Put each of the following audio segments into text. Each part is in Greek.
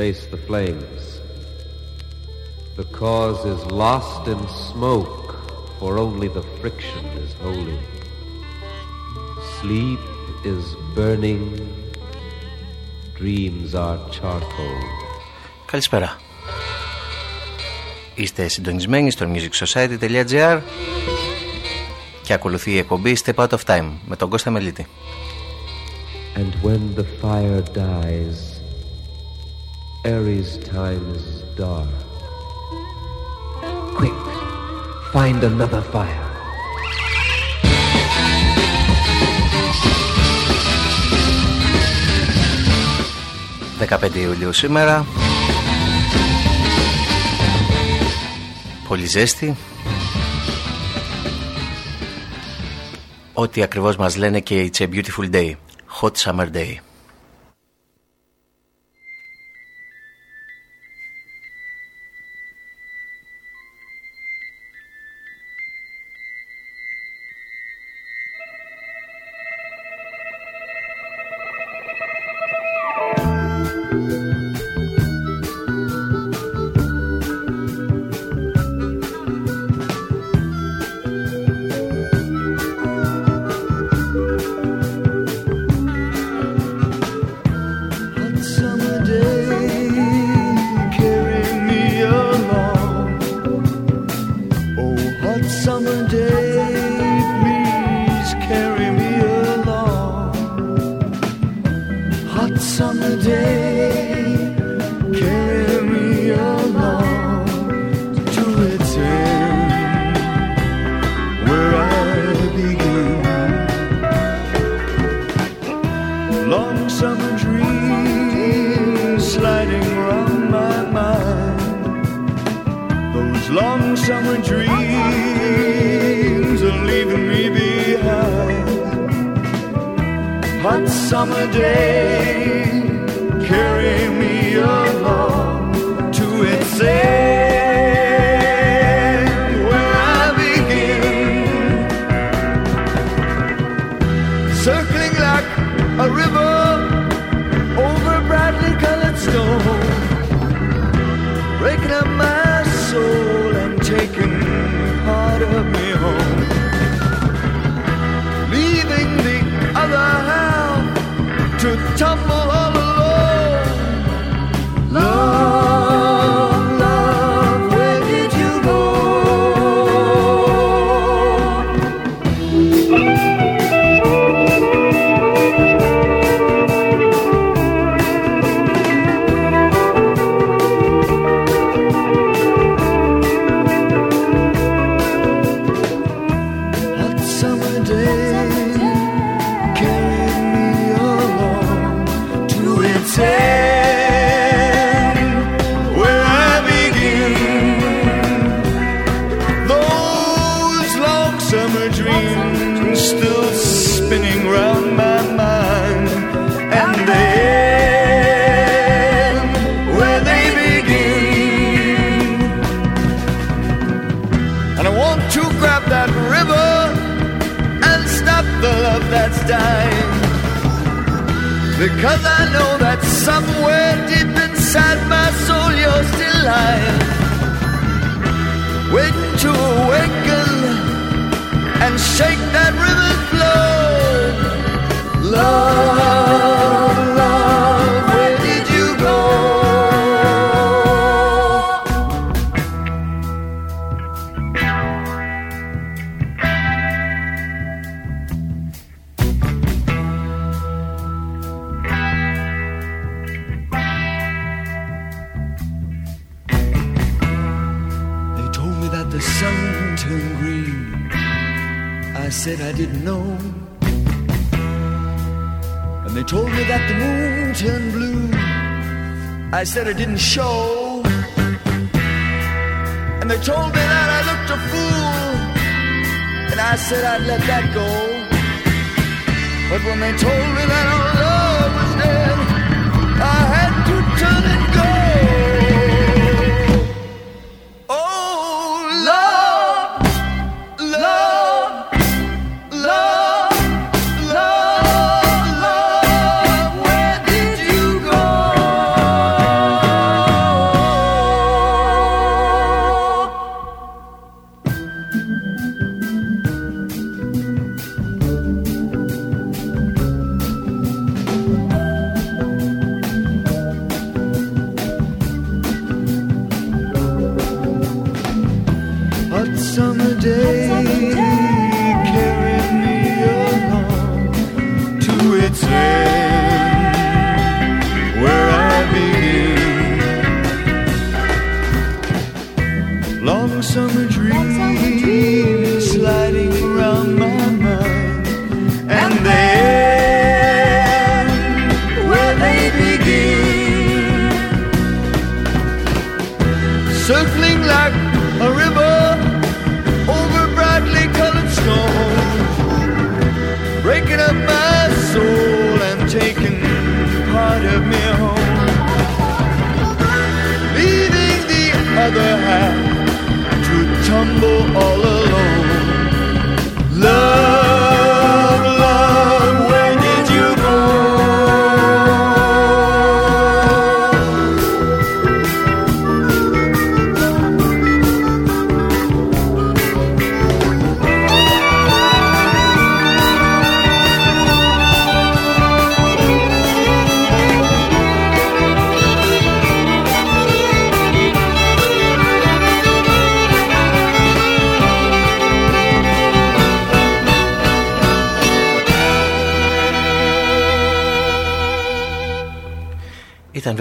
face the flames. The cause is lost in smoke, for only the friction is holy. Sleep is burning, dreams are charcoal. Καλησπέρα. Είστε συντονισμένοι στο musicsociety.gr και ακολουθεί η εκπομπή Step Out of Time με τον Κώστα Μελίτη. And when the fire dies, Ares' time is dark. Quick, find another fire. «15 Ιουλίου σήμερα Πολύ ζέστη Ό,τι ακριβώς μας λένε και It's a beautiful day Hot summer day circling like a river somewhere deep inside my soul you're still lying. I said I didn't know. And they told me that the moon turned blue. I said it didn't show. And they told me that I looked a fool. And I said I'd let that go. But when they told me that our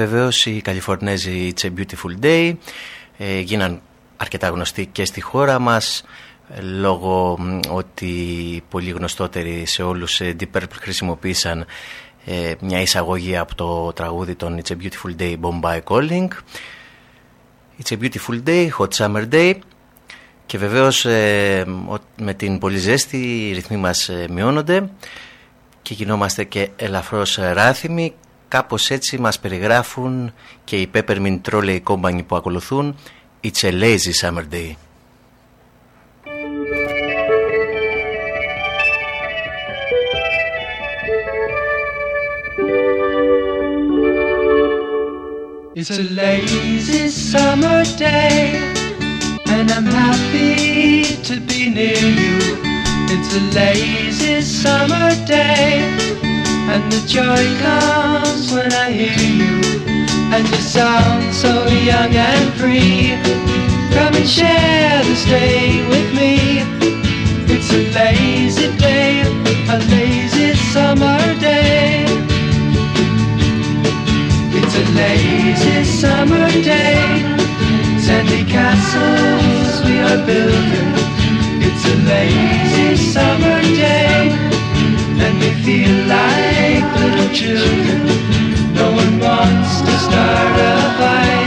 βεβαίως οι Καλιφορνέζοι It's a Beautiful Day. Ε, γίναν αρκετά γνωστοί και στη χώρα μας ε, λόγω μ, ότι οι πολύ γνωστότεροι σε όλους ε, Deep Purple χρησιμοποίησαν ε, μια εισαγωγή από το τραγούδι των It's a Beautiful Day Bombay Calling. It's a Beautiful Day, Hot Summer Day και βεβαίως ε, ο- με την πολύ ζέστη οι ρυθμοί μας ε, μειώνονται και γινόμαστε και ελαφρώς ε, ράθυμοι. Κάπως έτσι μας περιγράφουν και οι Peppermint Trolley Company που ακολουθούν It's a lazy summer day. It's a lazy summer day, and I'm happy to be near you. It's a lazy summer day, and the joy comes when I hear you. And you sound so young and free. Come and share this day with me. It's a lazy day, a lazy summer day. It's a lazy summer day. Sandy castles we are building. It's a lazy summer day. And we feel like little children. No one wants to start a fight.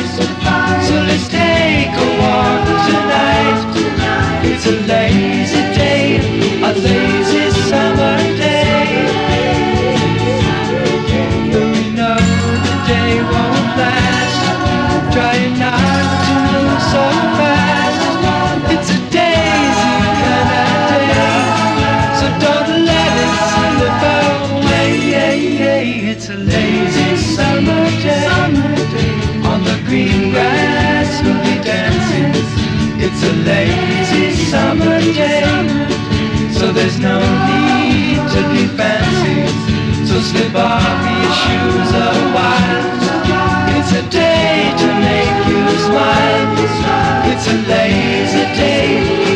Green grass we'll be dancing. It's a lazy summer day. So there's no need to be fancy. So slip off your shoes a while. It's a day to make you smile. It's a lazy day,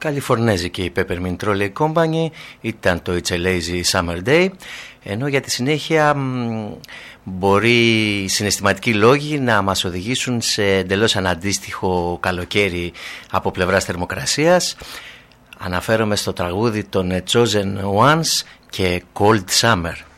Καλιφορνέζικη η Peppermint Trolley Company ήταν το It's a Lazy Summer Day ενώ για τη συνέχεια μπορεί συναισθηματικοί λόγοι να μας οδηγήσουν σε εντελώς αναντίστοιχο καλοκαίρι από πλευράς θερμοκρασίας. Αναφέρομαι στο τραγούδι των Chosen Ones και Cold Summer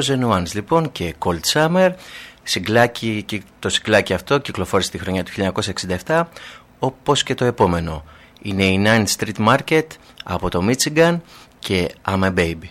Zenuans λοιπόν και Cold Summer, το συγκλάκι αυτό κυκλοφόρησε τη χρονιά του 1967, όπως και το επόμενο. Είναι η Nine Street Market από το Michigan και I'm a baby.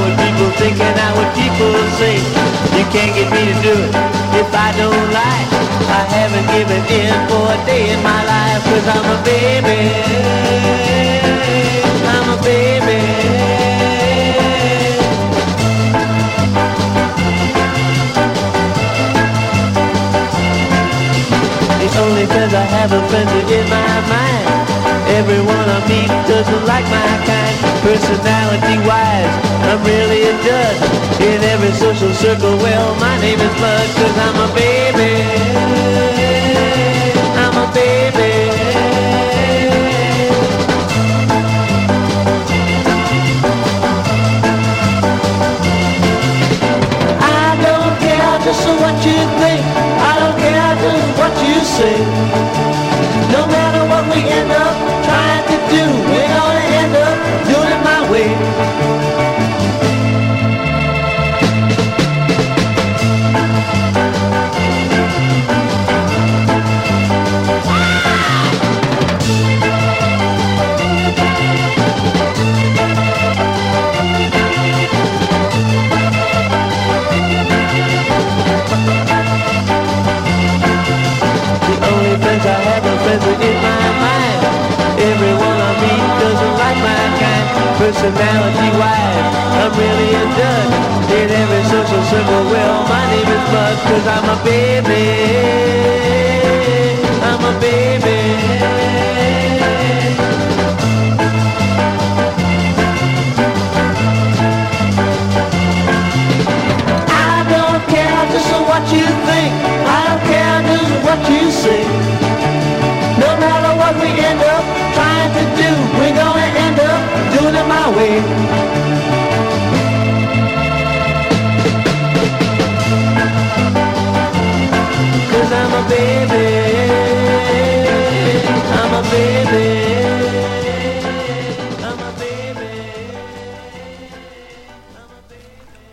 What people thinking out what people say. You can't get me to do it if I don't like. I haven't given in for a day in my life cause I'm a baby. I'm a baby. The only friends I have are friends in my mind. Everyone I meet doesn't like my kind. Personality-wise, I'm really a dud. In every social circle, well, my name is Bud, cause I'm a baby. I'm a baby. I don't care just what you think. I don't care just what you say. No matter Personality-wise, I'm really a dud. In every social circle, well, my name is Bud, cause I'm a baby. I'm a baby. I don't care just what you think. I don't care just what you say. No matter what we end up trying to do, we're gonna doing it my way. Cause I'm a baby, I'm a baby.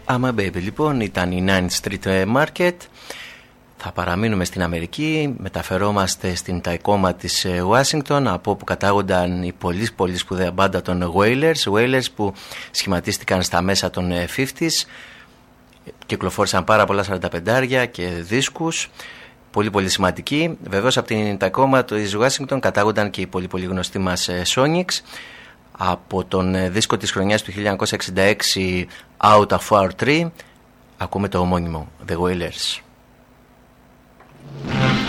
Άμα baby λοιπόν ήταν η 9th Street Market παραμείνουμε στην Αμερική, μεταφερόμαστε στην Ταϊκόμα της Ουάσιγκτον από όπου κατάγονταν η πολύ πολύ σπουδαία μπάντα των Wailers, Wailers που σχηματίστηκαν στα μέσα των 50s, κυκλοφόρησαν πάρα πολλά 45 και δίσκους, πολύ πολύ σημαντικοί. Βεβαίως από την Ταϊκόμα της Ουάσιγκτον κατάγονταν και οι πολύ πολύ γνωστοί μας Sonics, από τον δίσκο της χρονιάς του 1966 Out of Our Tree ακούμε το ομώνυμο The Wailers. Thank you.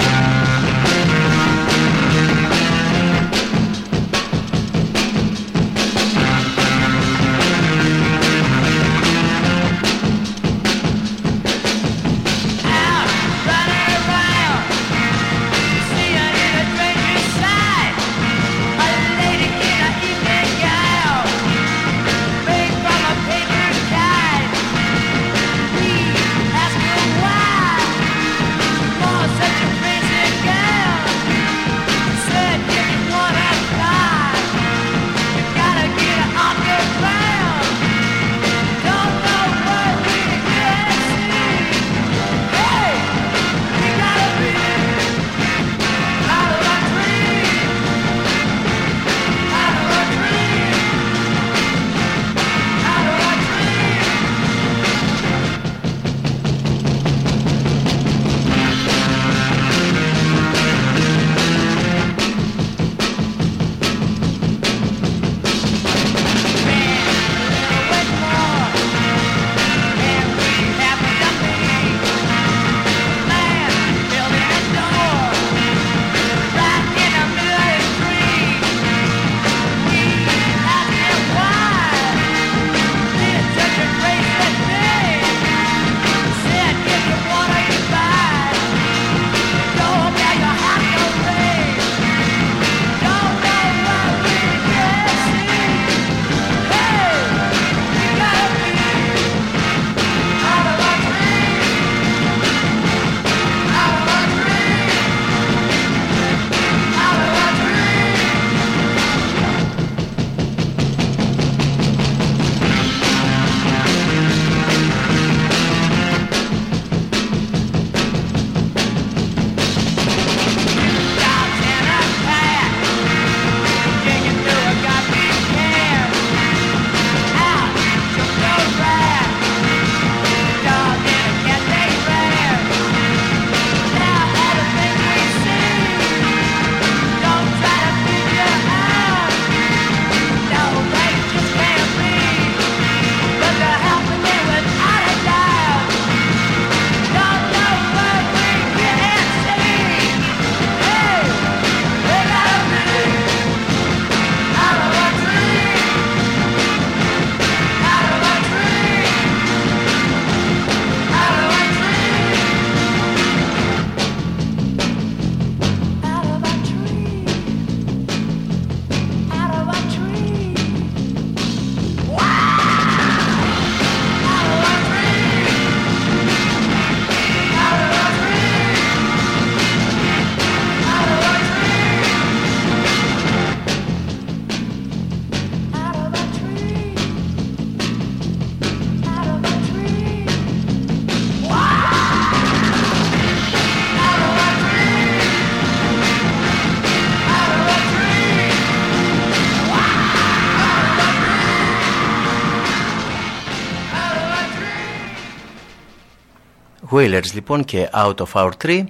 Wailers λοιπόν και Out of Our Tree.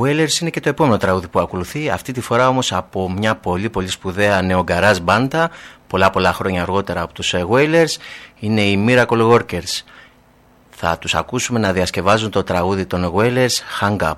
Wailers είναι και το επόμενο τραγούδι που ακολουθεί, αυτή τη φορά όμως από μια πολύ πολύ σπουδαία νεογκαράζ μπάντα, πολλά πολλά χρόνια αργότερα από τους Wailers, είναι οι Miracle Workers. Θα τους ακούσουμε να διασκευάζουν το τραγούδι των Wailers Hang Up.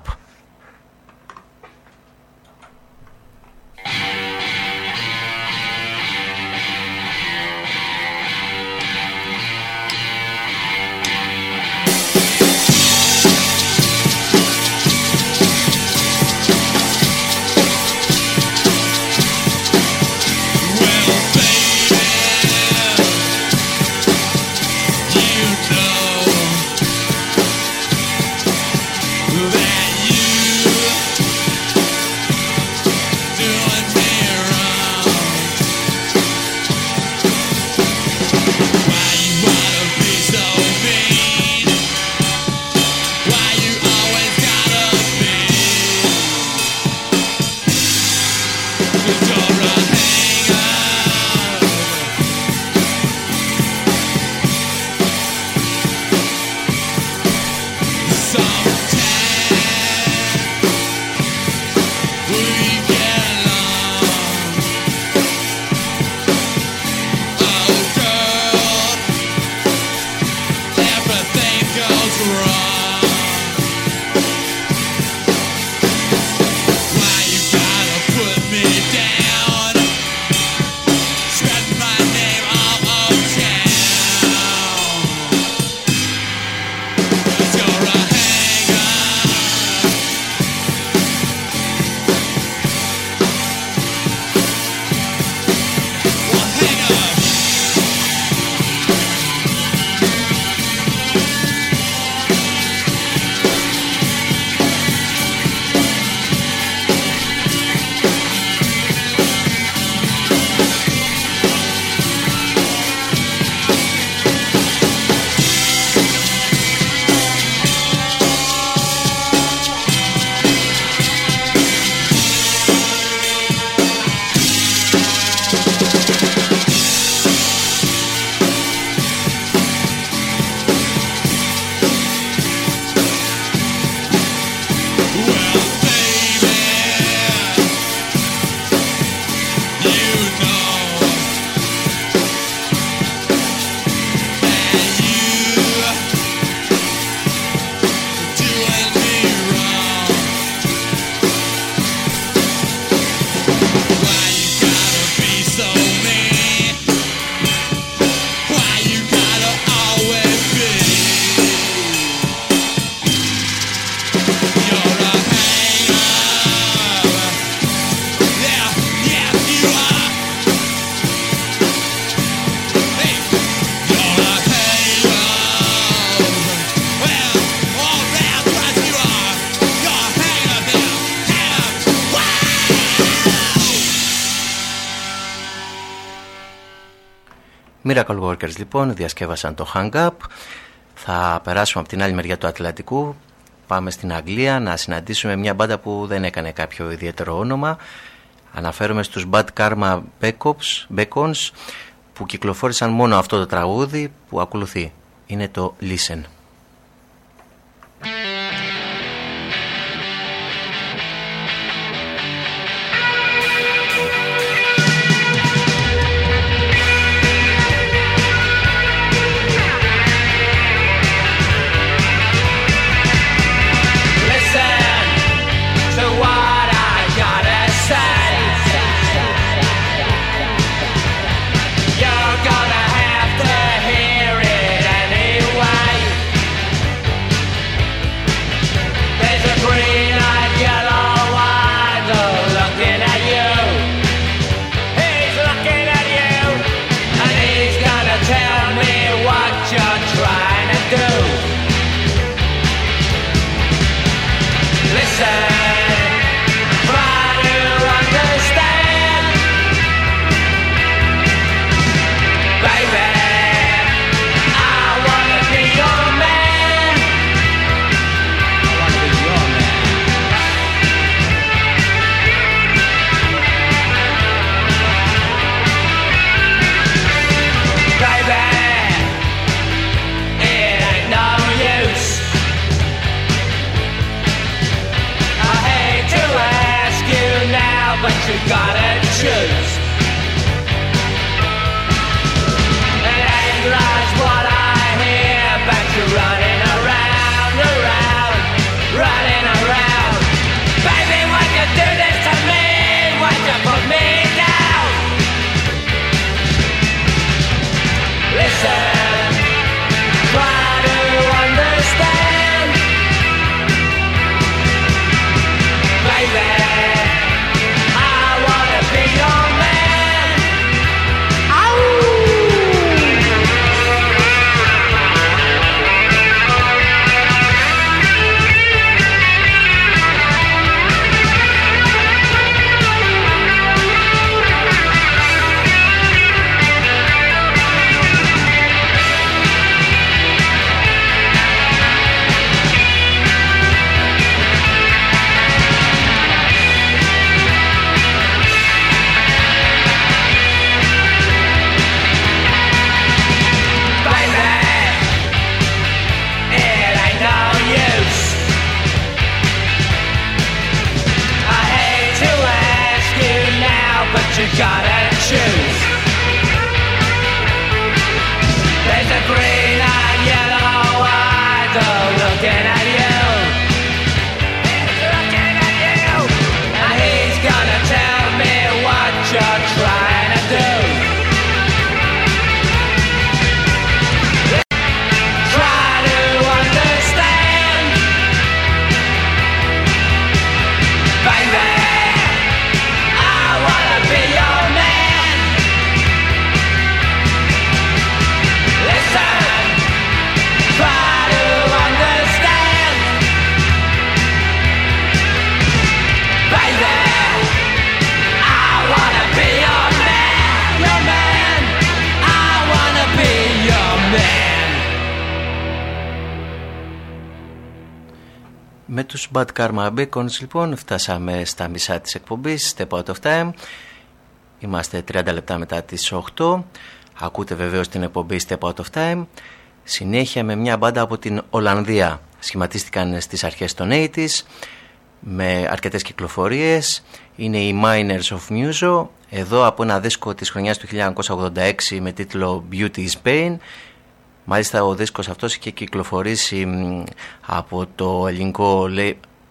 Miracle Workers λοιπόν διασκεύασαν το Hang Up. Θα περάσουμε από την άλλη μεριά του Ατλαντικού. Πάμε στην Αγγλία να συναντήσουμε μια μπάντα που δεν έκανε κάποιο ιδιαίτερο όνομα. Αναφέρομαι στους Bad Karma Beacons που κυκλοφόρησαν μόνο αυτό το τραγούδι που ακολουθεί. Είναι το Listen. Bad Karma Beacons λοιπόν φτάσαμε στα μισά της εκπομπής Step Out of Time. Είμαστε 30 λεπτά μετά τις 8 Ακούτε βεβαίως την εκπομπή Step Out of Time. Συνέχεια με μια μπάντα από την Ολλανδία. Σχηματίστηκαν στις αρχές των 80's Με αρκετές κυκλοφορίες. Είναι οι Miners of Muso. Εδώ από ένα δίσκο της χρονιάς του 1986 με τίτλο Beauty is Pain Μάλιστα ο δίσκος αυτός είχε κυκλοφορήσει από το ελληνικό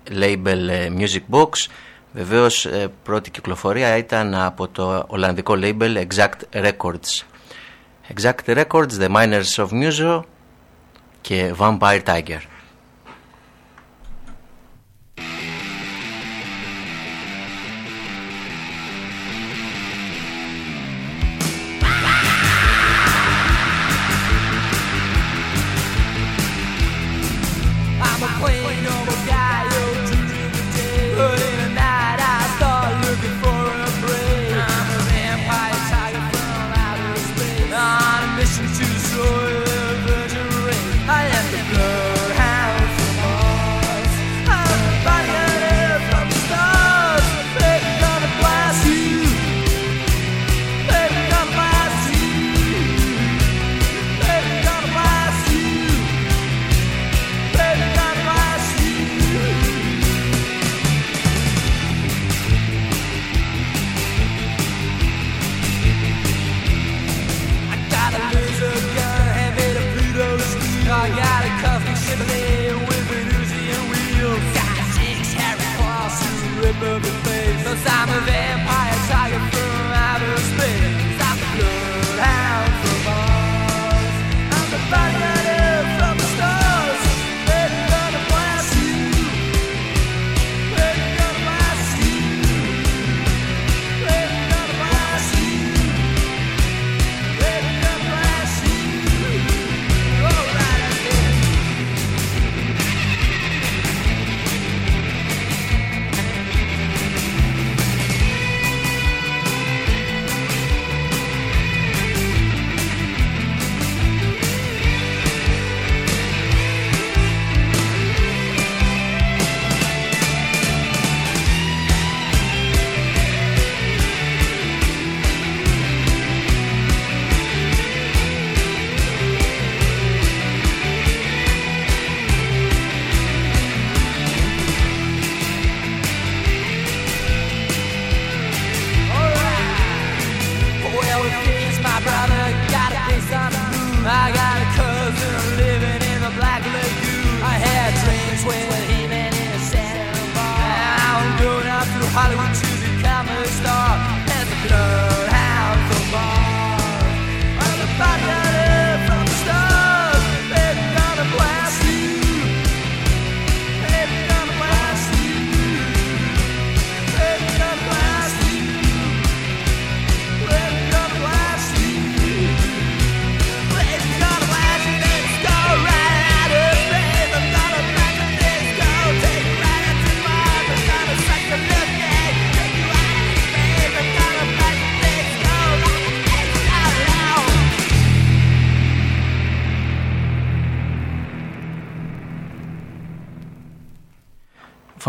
label ε, Music Box. Βεβαίως ε, πρώτη κυκλοφορία ήταν από το ολλανδικό label Exact Records. Exact Records, The Miners of Muso και Vampire Tiger. love and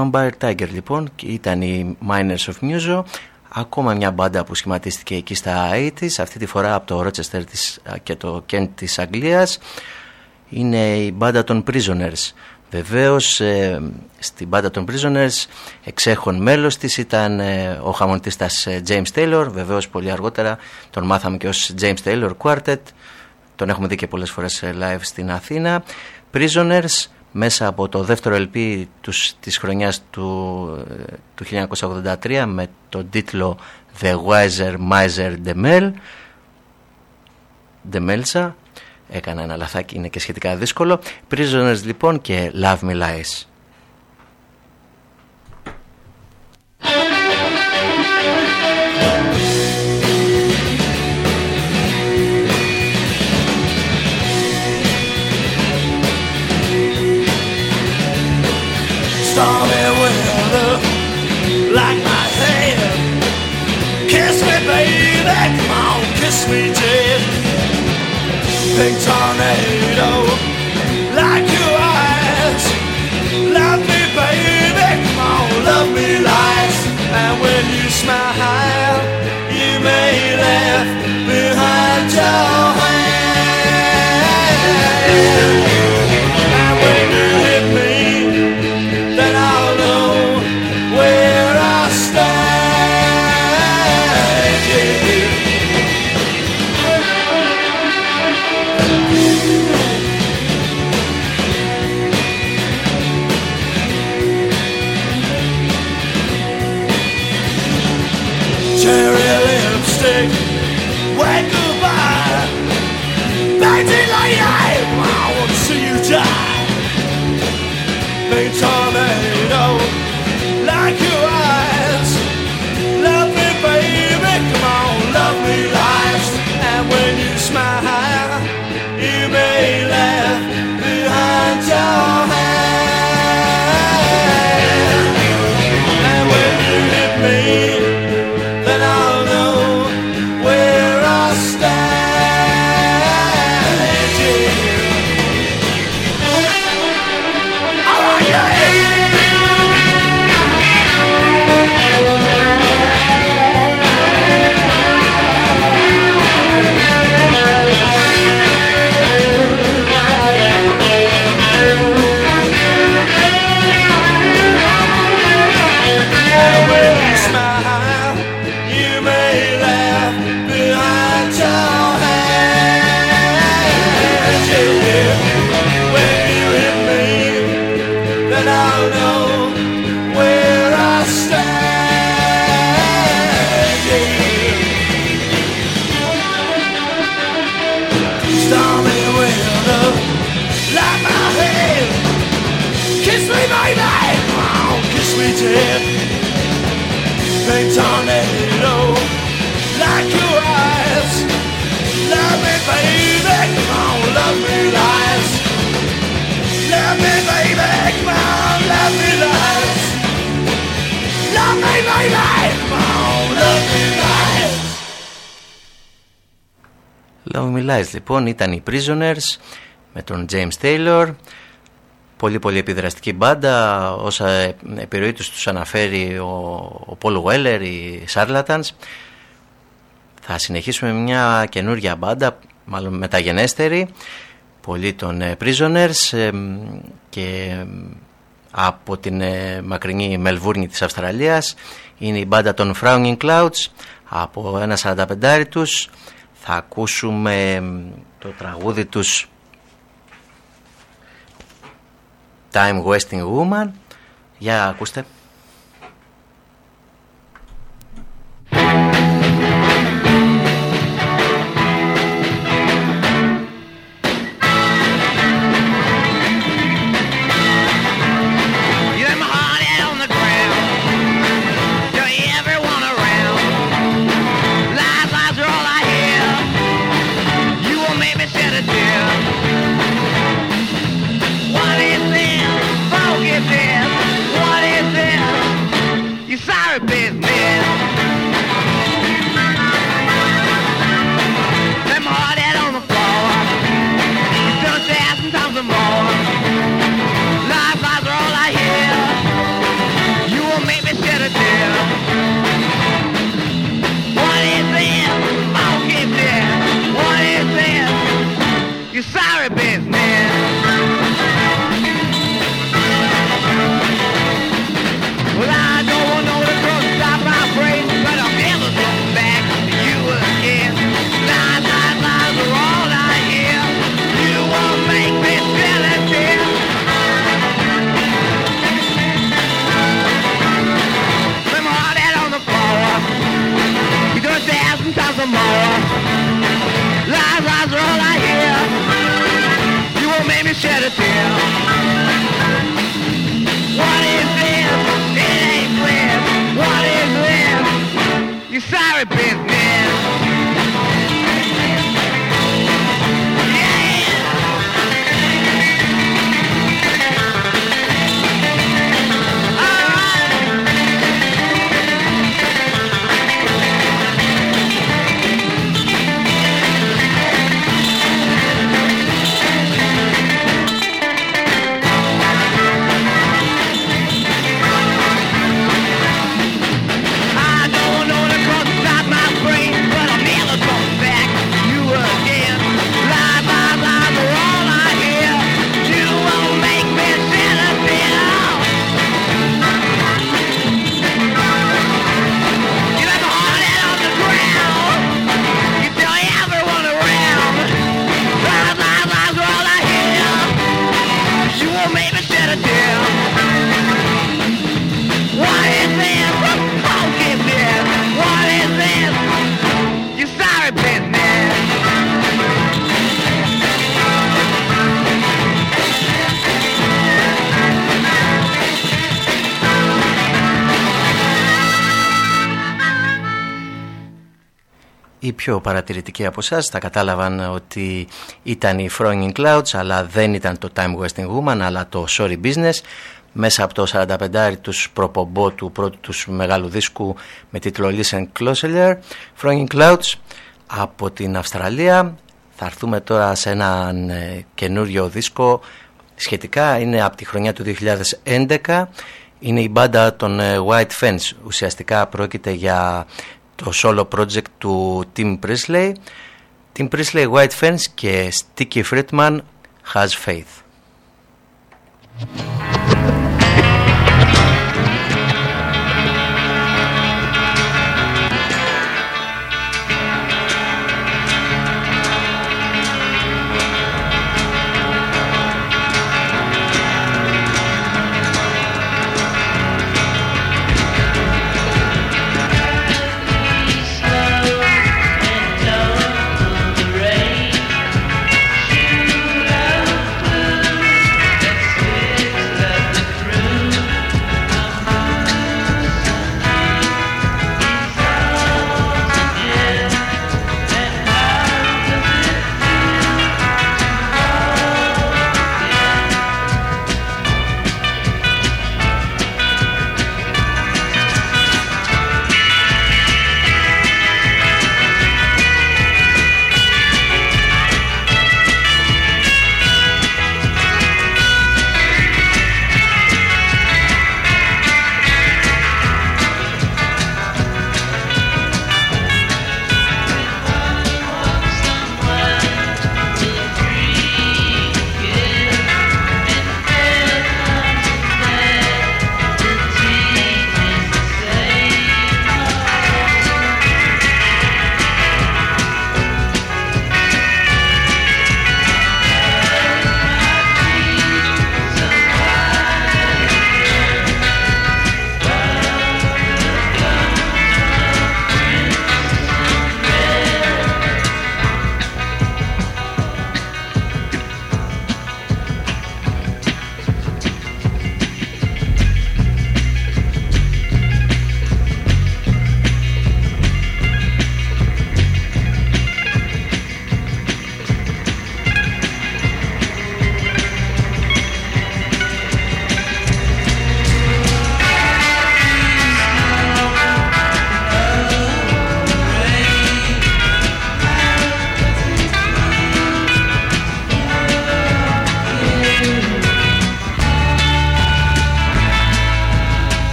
Vampire Tiger λοιπόν και ήταν η Miners of Muso. Ακόμα μια μπάντα που σχηματίστηκε εκεί στα 80s αυτή τη φορά από το Rochester της, α, και το Kent της Αγγλίας. Είναι η μπάντα των Prisoners. Βεβαίως ε, στην μπάντα των Prisoners εξέχον μέλος της ήταν ε, ο χαμονιτίστας ε, James Taylor. Βεβαίως πολύ αργότερα τον μάθαμε και ως James Taylor Quartet. Τον έχουμε δει και πολλές φορές ε, live στην Αθήνα. Prisoners μέσα από το δεύτερο LP τους, της χρονιάς του, ε, του 1983 με τον τίτλο The Wiser Miser Demel Demelsa έκανα ένα λαθάκι, είναι και σχετικά δύσκολο. Prisoners λοιπόν και Love Me Lies Stormy weather, like my hand. Kiss me, baby, come on, kiss me, dead. Pink tornado, like your eyes. Love me, baby, come on, love me, lies. And when you smile, you may laugh behind your hand. They tornado like your eyes. Love me, baby, come on, love me lies. Love me, baby, come on, love me lies. Love me, baby, come on, love me lies. Love Me Lies λοιπόν ήταν οι Prisoners με τον James Taylor Πολύ πολύ επιδραστική μπάντα. Όσα επιρροή τους τους αναφέρει ο, ο Paul Weller, οι Charlatans θα συνεχίσουμε με μια καινούργια μπάντα μάλλον μεταγενέστερη. Πολύ των ε, Prisoners ε, και από την ε, μακρινή Μελβούρνη της Αυστραλίας. Είναι η μπάντα των Frowning Clouds από ένα 45 τους. Θα ακούσουμε το τραγούδι τους Time Wasting Woman Για ακούστε Οι πιο παρατηρητικοί από εσάς θα κατάλαβαν ότι ήταν οι Frowning Clouds αλλά δεν ήταν το Time Wasting Woman αλλά το Sorry Business. Μέσα από το 45 τους προπομπό του πρώτου τους μεγάλου δίσκου με τίτλο Listen Closer Frowning Clouds από την Αυστραλία. Θα έρθουμε τώρα σε έναν ε, καινούριο δίσκο. Σχετικά είναι από τη χρονιά του 2011 είναι η μπάντα των ε, White Fence. Ουσιαστικά πρόκειται για το solo project του Tim Priestley Tim Priestley White Fence και Sticky Friedman Has Faith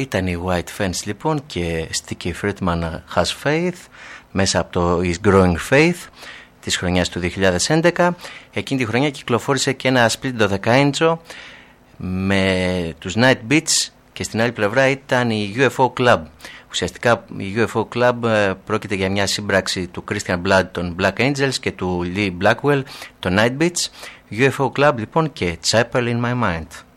Ήταν η White Fence λοιπόν και Sticky Friedman Has Faith μέσα από το Is Growing Faith της χρονιάς του 2011. Εκείνη τη χρονιά κυκλοφόρησε και ένα split 12 inch με τους Night Beats και στην άλλη πλευρά ήταν η UFO Club. Ουσιαστικά η UFO Club ε, πρόκειται για μια σύμπραξη του Christian Blood των Black Angels και του Lee Blackwell των Night Beats. UFO Club λοιπόν και Chapel in My Mind.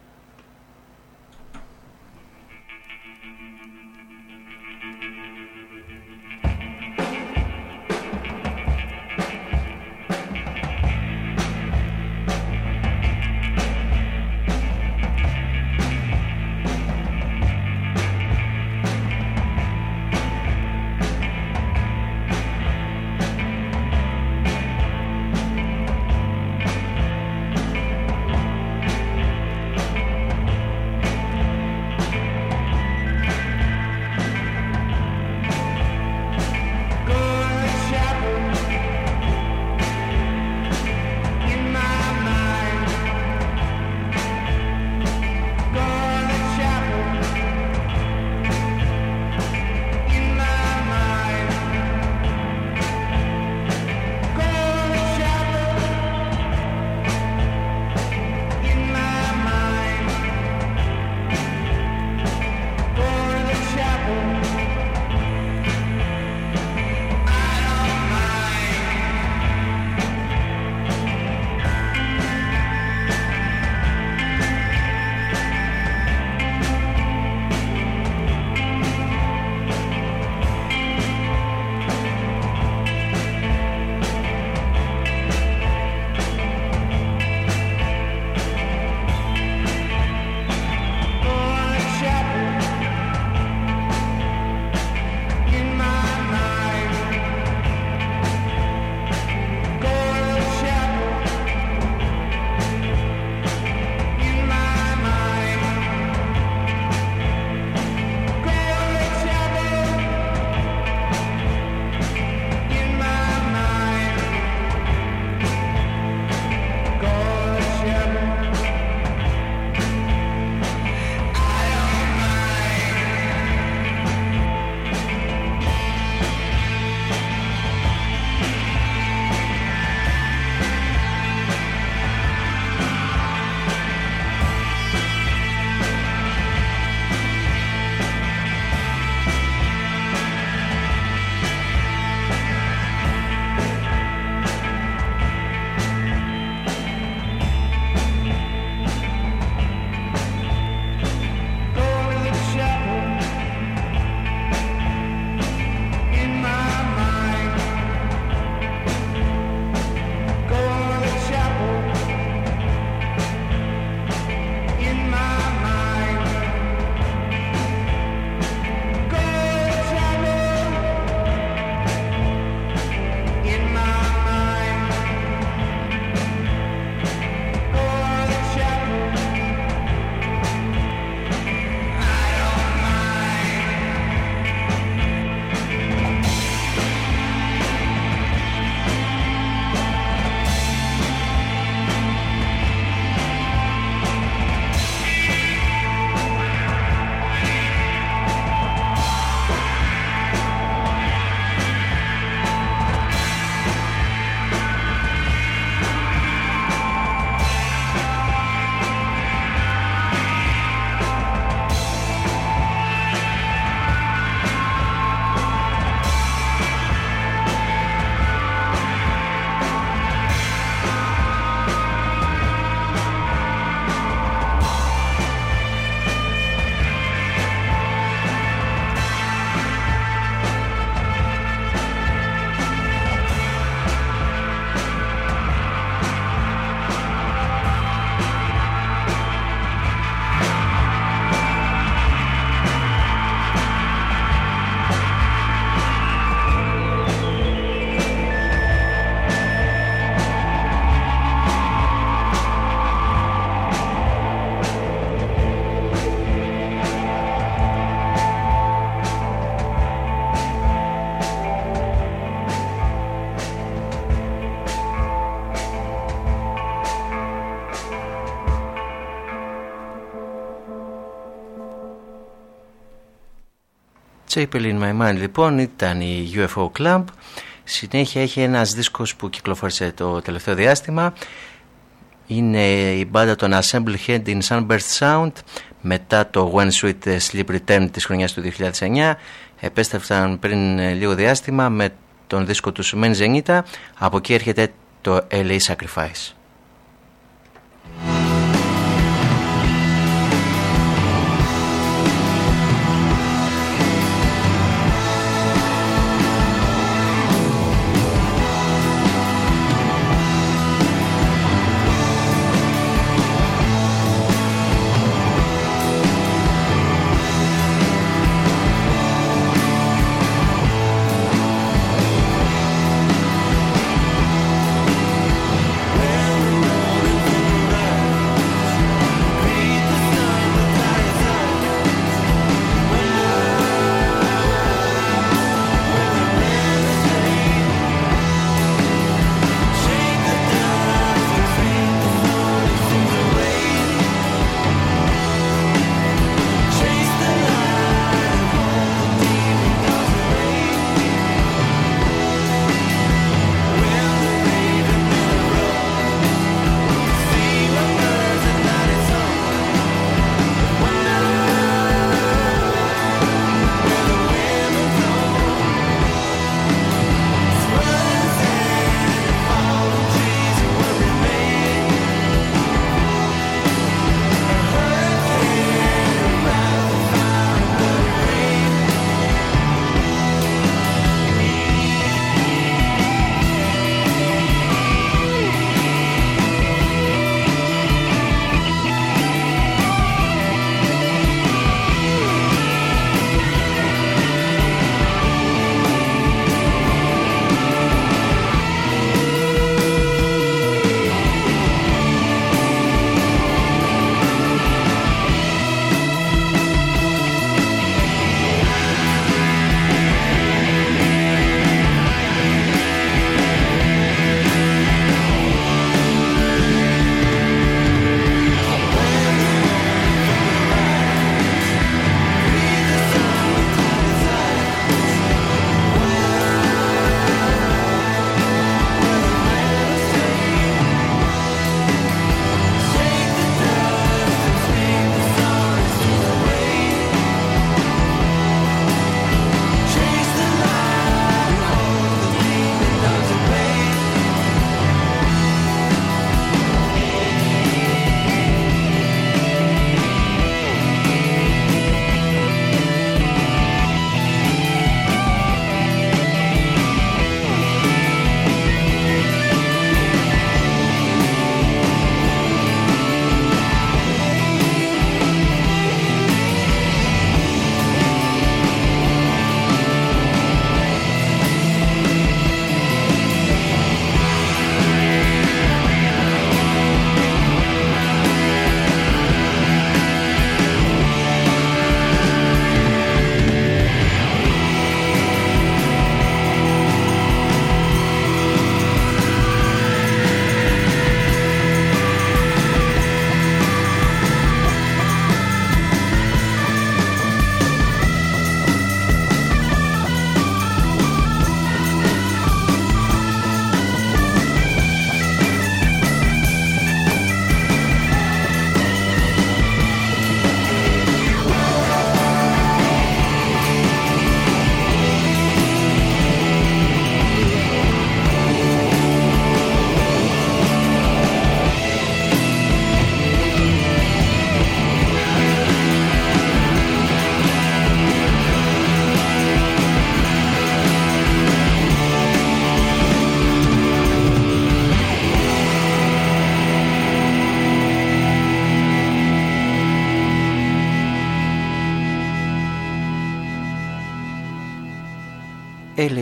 Chapel in My Mind λοιπόν ήταν η UFO Club. Συνέχεια έχει ένας δίσκος που κυκλοφόρησε το τελευταίο διάστημα. Είναι η μπάντα των Assemble Head in Sunburst Sound μετά το When Sweet Sleep Return της χρονιάς του 2009. Επέστρεψαν πριν λίγο διάστημα με τον δίσκο του Men Zenita. Από εκεί έρχεται το LA Sacrifice.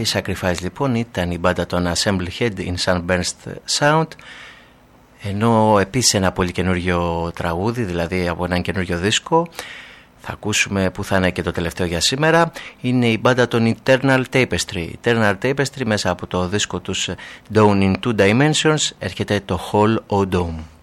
LA Sacrifice λοιπόν ήταν η μπάντα των Assembly Head in Sunburst Sound ενώ επίσης ένα πολύ καινούριο τραγούδι δηλαδή από έναν καινούριο δίσκο. Θα ακούσουμε που θα είναι και το τελευταίο για σήμερα. Είναι η μπάντα των Eternal Tapestry. Eternal Tapestry μέσα από το δίσκο τους Down in Two Dimensions έρχεται το Hall O Dome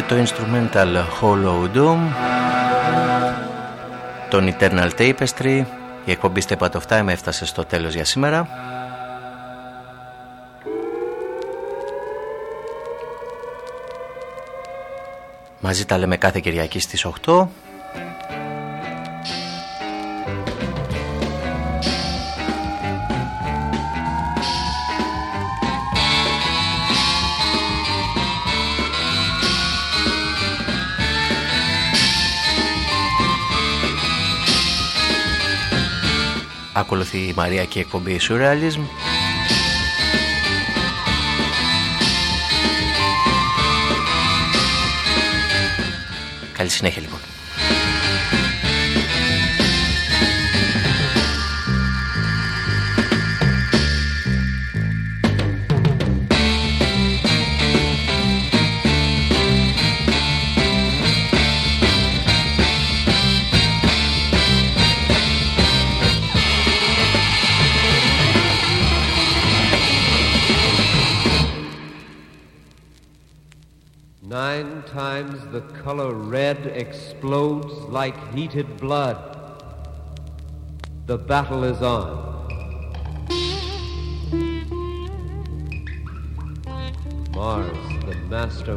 με το instrumental Hollow Doom τον Eternal Tapestry. Η εκπομπή Step Out of Time έφτασε στο τέλος για σήμερα. Μαζί τα λέμε κάθε Κυριακή στις 8 Ακολουθεί η Μαρία και η εκπομπή Surrealism. Καλή συνέχεια λοιπόν. The color red explodes like heated blood. The battle is on. Mars, the master